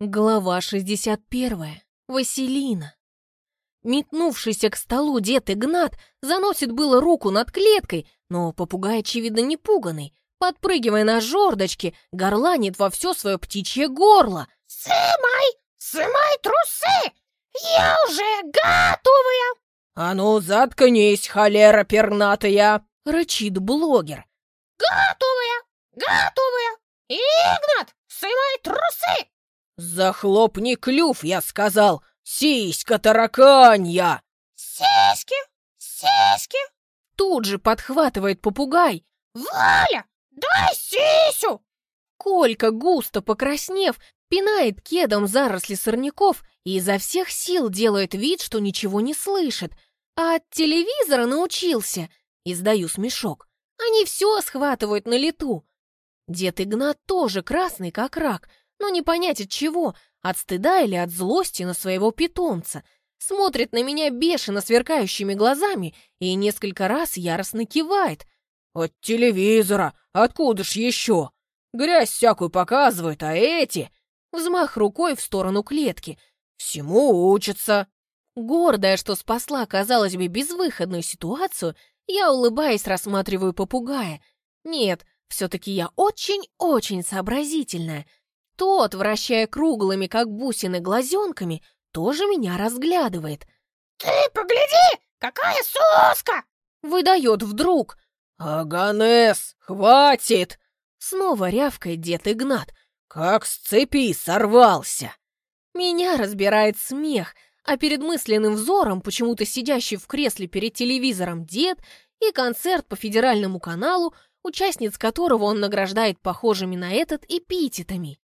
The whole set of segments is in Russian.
Глава 61. Василина. Метнувшийся к столу дед Игнат заносит было руку над клеткой, но попугай, очевидно, не пуганный, подпрыгивая на жердочке, горланит во все свое птичье горло. «Сымай! Сымай трусы! Я уже готовая!» «А ну, заткнись, холера пернатая!» — рычит блогер. «Готовая! Готовая! Игнат, сымай трусы!» «Захлопни клюв, я сказал! Сиська тараканья!» «Сиськи! Сиськи!» Тут же подхватывает попугай. «Валя, дай сисю!» Колька, густо покраснев, пинает кедом заросли сорняков и изо всех сил делает вид, что ничего не слышит. А от телевизора научился. Издаю смешок. Они все схватывают на лету. Дед Игнат тоже красный, как рак — но не понять от чего, от стыда или от злости на своего питомца. Смотрит на меня бешено сверкающими глазами и несколько раз яростно кивает. «От телевизора! Откуда ж еще? Грязь всякую показывают, а эти...» Взмах рукой в сторону клетки. «Всему учатся!» Гордая, что спасла, казалось бы, безвыходную ситуацию, я, улыбаясь, рассматриваю попугая. Нет, все-таки я очень-очень сообразительная. Тот, вращая круглыми, как бусины, глазенками, тоже меня разглядывает. «Ты погляди, какая соска!» Выдает вдруг. «Аганес, хватит!» Снова рявкает дед Игнат. «Как с цепи сорвался!» Меня разбирает смех, а перед мысленным взором почему-то сидящий в кресле перед телевизором дед и концерт по федеральному каналу, участниц которого он награждает похожими на этот эпитетами.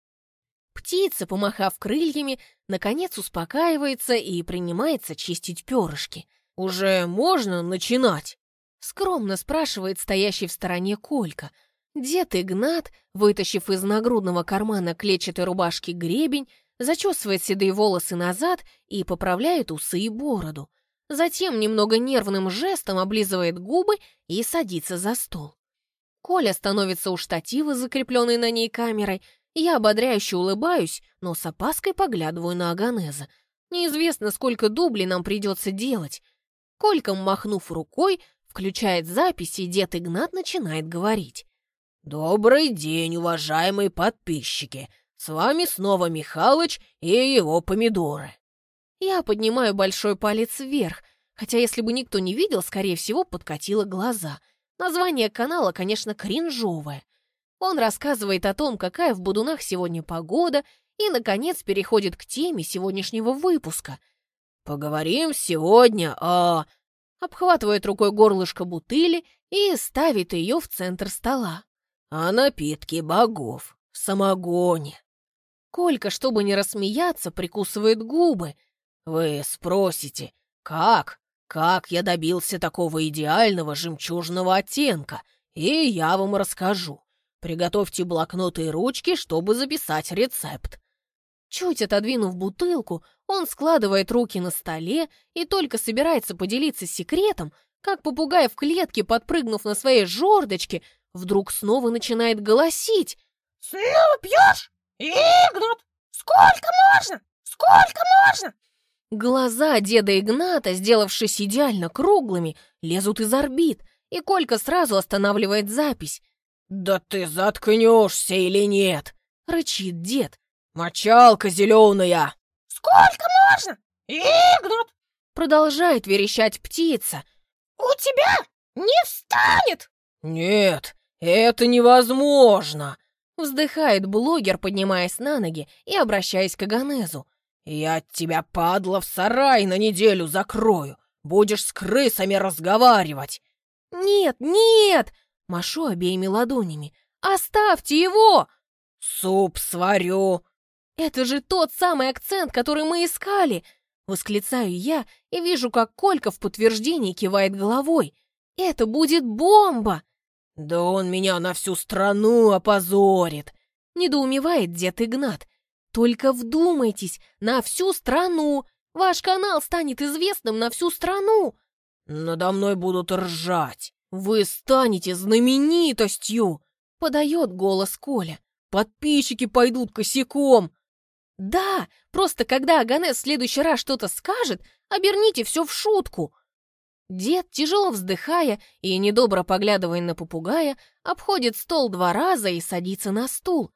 Птица, помахав крыльями, наконец успокаивается и принимается чистить перышки. «Уже можно начинать?» Скромно спрашивает стоящий в стороне Колька. Дед Игнат, вытащив из нагрудного кармана клетчатой рубашки гребень, зачесывает седые волосы назад и поправляет усы и бороду. Затем немного нервным жестом облизывает губы и садится за стол. Коля становится у штатива, закрепленной на ней камерой, я ободряюще улыбаюсь, но с опаской поглядываю на Аганеза. Неизвестно, сколько дублей нам придется делать. Кольком махнув рукой, включает запись, и дед Игнат начинает говорить. «Добрый день, уважаемые подписчики! С вами снова Михалыч и его помидоры!» Я поднимаю большой палец вверх, хотя если бы никто не видел, скорее всего, подкатило глаза. Название канала, конечно, кринжовое. Он рассказывает о том, какая в Будунах сегодня погода, и, наконец, переходит к теме сегодняшнего выпуска. «Поговорим сегодня о...» Обхватывает рукой горлышко бутыли и ставит ее в центр стола. «О напитке богов, самогоне». Колька, чтобы не рассмеяться, прикусывает губы. «Вы спросите, как? Как я добился такого идеального жемчужного оттенка? И я вам расскажу. Приготовьте блокноты и ручки, чтобы записать рецепт. Чуть отодвинув бутылку, он складывает руки на столе и только собирается поделиться секретом, как попугай в клетке, подпрыгнув на своей жердочке, вдруг снова начинает голосить. «Снова пьешь? Игнат! Сколько можно? Сколько можно?» Глаза деда Игната, сделавшись идеально круглыми, лезут из орбит, и Колька сразу останавливает запись. «Да ты заткнешься или нет?» — рычит дед. «Мочалка зеленая!» «Сколько можно? Игнат!» — продолжает верещать птица. «У тебя не встанет!» «Нет, это невозможно!» — вздыхает блогер, поднимаясь на ноги и обращаясь к Аганезу. «Я тебя, падла, в сарай на неделю закрою! Будешь с крысами разговаривать!» «Нет, нет!» Машу обеими ладонями. «Оставьте его!» «Суп сварю!» «Это же тот самый акцент, который мы искали!» Восклицаю я и вижу, как Колька в подтверждении кивает головой. «Это будет бомба!» «Да он меня на всю страну опозорит!» Недоумевает дед Игнат. «Только вдумайтесь, на всю страну! Ваш канал станет известным на всю страну!» «Надо мной будут ржать!» «Вы станете знаменитостью!» — подает голос Коля. «Подписчики пойдут косяком!» Да, просто когда Аганес в следующий раз что-то скажет, оберните все в шутку. Дед, тяжело вздыхая и недобро поглядывая на попугая, обходит стол два раза и садится на стул.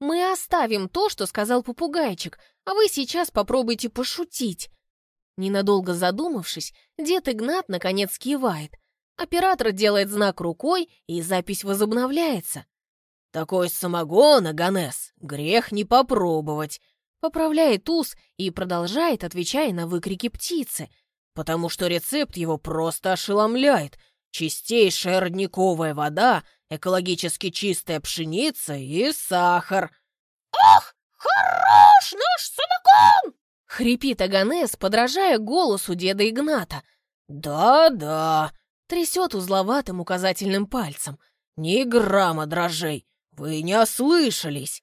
Мы оставим то, что сказал попугайчик, а вы сейчас попробуйте пошутить. Ненадолго задумавшись, дед Игнат наконец кивает. Оператор делает знак рукой, и запись возобновляется. «Такой самогон, Аганес, грех не попробовать», поправляет ус и продолжает, отвечая на выкрики птицы. «Потому что рецепт его просто ошеломляет. Чистейшая родниковая вода, экологически чистая пшеница и сахар». «Ах, хорош наш самогон!» Хрипит Аганес, подражая голосу деда Игната. «Да-да», — трясет узловатым указательным пальцем. «Ни грамма дрожжей, вы не ослышались!»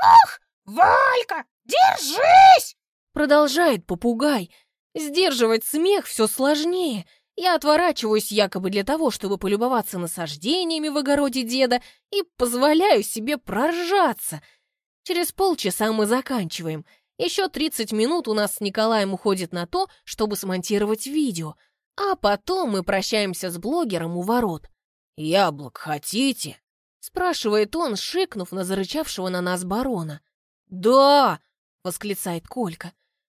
«Ах, Валька, держись!» Продолжает попугай. Сдерживать смех все сложнее. Я отворачиваюсь якобы для того, чтобы полюбоваться насаждениями в огороде деда и позволяю себе проржаться. Через полчаса мы заканчиваем. Еще 30 минут у нас с Николаем уходит на то, чтобы смонтировать видео, а потом мы прощаемся с блогером у ворот. «Яблок хотите?» — спрашивает он, шикнув на зарычавшего на нас барона. «Да!» — восклицает Колька.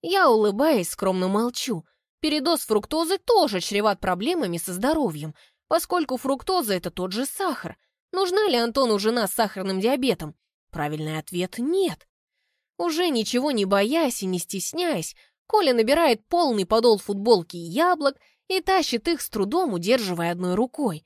Я, улыбаясь, скромно молчу. Передоз фруктозы тоже чреват проблемами со здоровьем, поскольку фруктоза — это тот же сахар. Нужна ли Антону жена с сахарным диабетом? Правильный ответ — нет. Уже ничего не боясь и не стесняясь, Коля набирает полный подол футболки и яблок и тащит их с трудом, удерживая одной рукой.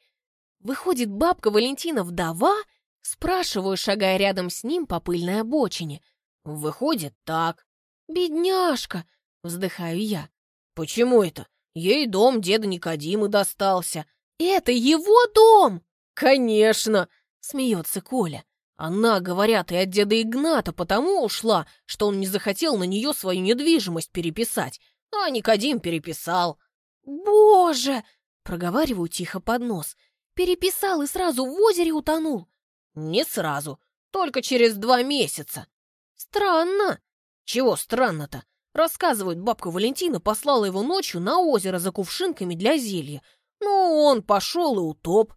Выходит, бабка Валентина вдова? Спрашиваю, шагая рядом с ним по пыльной обочине. Выходит, так. Бедняжка, вздыхаю я. Почему это? Ей дом деда Никодима достался. Это его дом? Конечно, смеется Коля. Она, говорят, и от деда Игната потому ушла, что он не захотел на нее свою недвижимость переписать, а Никодим переписал. «Боже!» — проговариваю тихо под нос. «Переписал и сразу в озере утонул?» «Не сразу, только через два месяца». «Странно». «Чего странно-то?» Рассказывают, бабка Валентина послала его ночью на озеро за кувшинками для зелья. Ну, он пошел и утоп.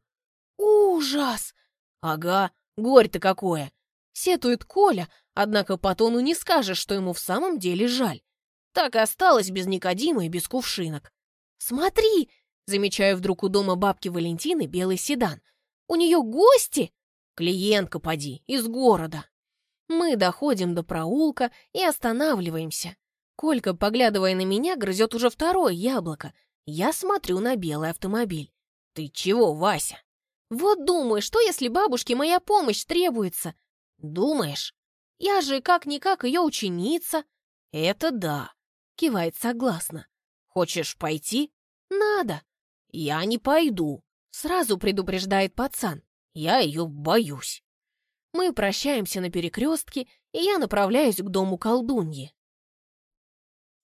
«Ужас!» «Ага, Горе-то какое!» Сетует Коля, однако по тону не скажешь, что ему в самом деле жаль. Так и осталось без Никодима и без кувшинок. «Смотри!» — замечаю вдруг у дома бабки Валентины белый седан. «У нее гости!» «Клиентка, поди, из города!» Мы доходим до проулка и останавливаемся. Колька, поглядывая на меня, грызет уже второе яблоко. Я смотрю на белый автомобиль. «Ты чего, Вася?» Вот думаю, что если бабушке моя помощь требуется? Думаешь? Я же как-никак ее ученица. Это да, кивает согласно. Хочешь пойти? Надо. Я не пойду, сразу предупреждает пацан. Я ее боюсь. Мы прощаемся на перекрестке, и я направляюсь к дому колдуньи.